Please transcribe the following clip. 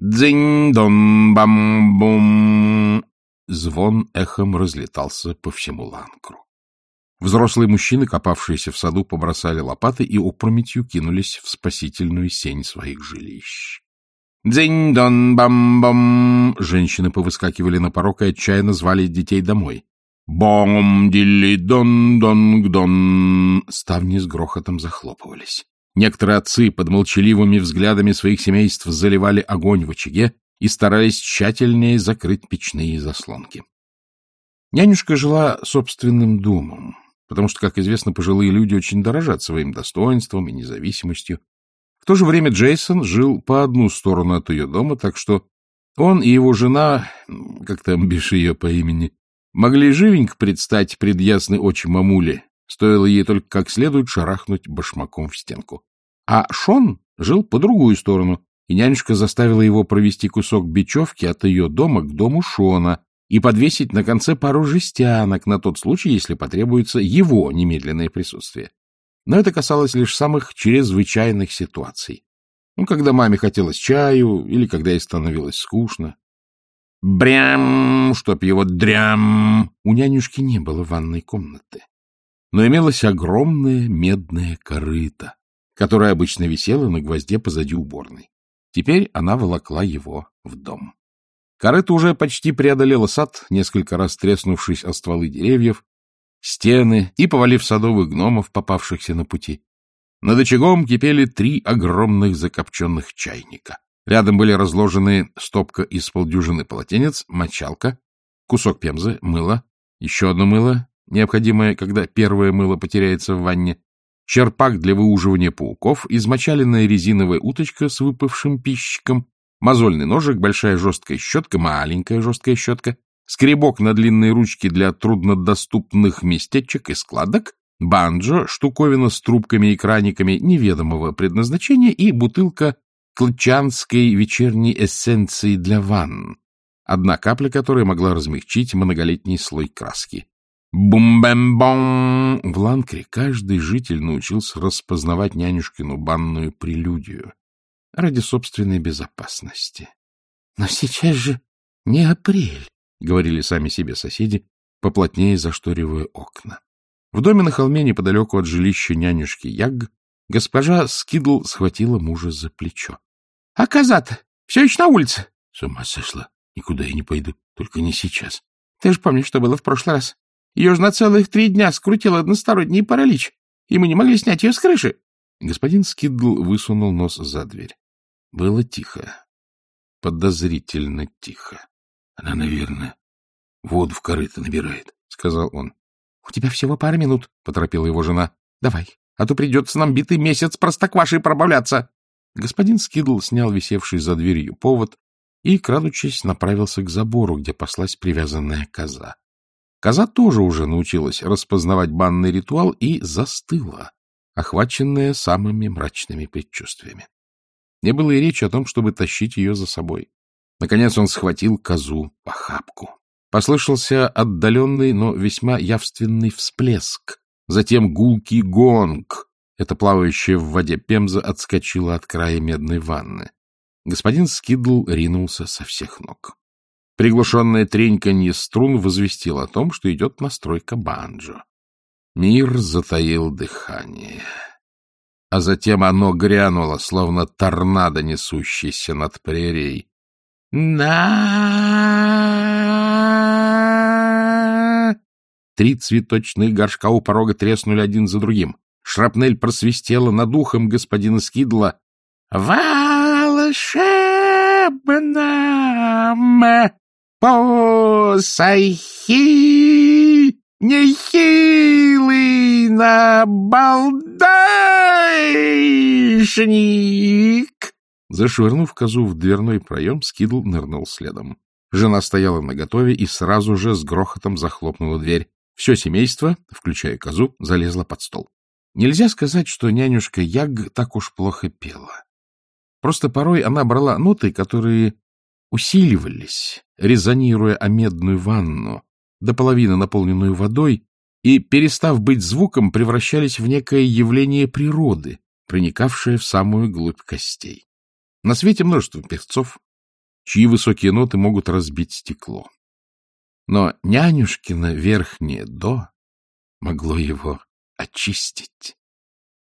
Дзинь-дон-бам-бум! Звон эхом разлетался по всему ланкру. Взрослые мужчины, копавшиеся в саду, побросали лопаты и опрометью кинулись в спасительную сень своих жилищ. «Дзинь-дон-бам-бам!» Женщины повыскакивали на порог и отчаянно звали детей домой. «Бом-дилли-дон-дон-гдон!» Ставни с грохотом захлопывались. Некоторые отцы под молчаливыми взглядами своих семейств заливали огонь в очаге и старались тщательнее закрыть печные заслонки. Нянюшка жила собственным домом, потому что, как известно, пожилые люди очень дорожат своим достоинством и независимостью. В то же время Джейсон жил по одну сторону от ее дома, так что он и его жена, как там бишь ее по имени, могли живенько предстать пред ясной очи мамули, стоило ей только как следует шарахнуть башмаком в стенку. А Шон жил по другую сторону, и нянюшка заставила его провести кусок бечевки от ее дома к дому Шона и подвесить на конце пару жестянок на тот случай, если потребуется его немедленное присутствие. Но это касалось лишь самых чрезвычайных ситуаций. Ну, когда маме хотелось чаю или когда ей становилось скучно. Брям, чтоб его дрям. У нянюшки не было ванной комнаты, но имелась огромная медная корыта, которая обычно висела на гвозде позади уборной. Теперь она волокла его в дом. Корыто уже почти преодолела сад, несколько раз треснувшись о стволы деревьев, стены и повалив садовых гномов, попавшихся на пути. Над очагом кипели три огромных закопченных чайника. Рядом были разложены стопка из полдюжины полотенец, мочалка, кусок пемзы, мыло, еще одно мыло, необходимое, когда первое мыло потеряется в ванне, черпак для выуживания пауков, измочаленная резиновая уточка с выпавшим пищиком, мозольный ножик, большая жесткая щетка, маленькая жесткая щетка, скребок на длинной ручке для труднодоступных местечек и складок, банджо, штуковина с трубками и краниками неведомого предназначения и бутылка клычанской вечерней эссенции для ванн, одна капля которой могла размягчить многолетний слой краски. Бум-бэм-бом! В Ланкре каждый житель научился распознавать нянюшкину банную прелюдию ради собственной безопасности. — Но сейчас же не апрель, — говорили сами себе соседи, поплотнее зашторивая окна. В доме на холме неподалеку от жилища нянюшки Яг госпожа Скидл схватила мужа за плечо. — А коза-то все еще на улице? — С ума сошла. Никуда я не пойду, только не сейчас. — Ты же помнишь, что было в прошлый раз? Ее же на целых три дня скрутил односторонний паралич, и мы не могли снять ее с крыши. Господин Скидл высунул нос за дверь. Было тихо. Подозрительно тихо. — Она, наверное, воду в корыто набирает, — сказал он. — У тебя всего пара минут, — поторопила его жена. — Давай, а то придется нам битый месяц простоквашей пробавляться. Господин Скидл снял висевший за дверью повод и, крадучись, направился к забору, где паслась привязанная коза. Коза тоже уже научилась распознавать банный ритуал и застыла, охваченная самыми мрачными предчувствиями. Не было и речи о том, чтобы тащить ее за собой. Наконец он схватил козу по хапку. Послышался отдаленный, но весьма явственный всплеск, затем гулкий гонг. Эта плавающая в воде пемза отскочила от края медной ванны. Господин Скидл ринулся со всех ног. Приглушенное треньканье струн возвестило о том, что идет настройка банджо. Мир затаил дыхание. А затем оно грянуло, словно торнадо, несущийся над прерией. на Три цветочных горшка у порога треснули один за другим. Шрапнель просвистела над ухом господина Скидла. «Волшебно!» Посахи нехилый набалдайшник! Зашвырнув козу в дверной проем, Скидл нырнул следом. Жена стояла наготове и сразу же с грохотом захлопнула дверь. Все семейство, включая козу, залезло под стол. Нельзя сказать, что нянюшка Яг так уж плохо пела. Просто порой она брала ноты, которые усиливались, резонируя о медную ванну, до половины наполненную водой, и, перестав быть звуком, превращались в некое явление природы, проникавшее в самую глубь костей. На свете множество певцов, чьи высокие ноты могут разбить стекло. Но нянюшкино верхнее «до» могло его очистить.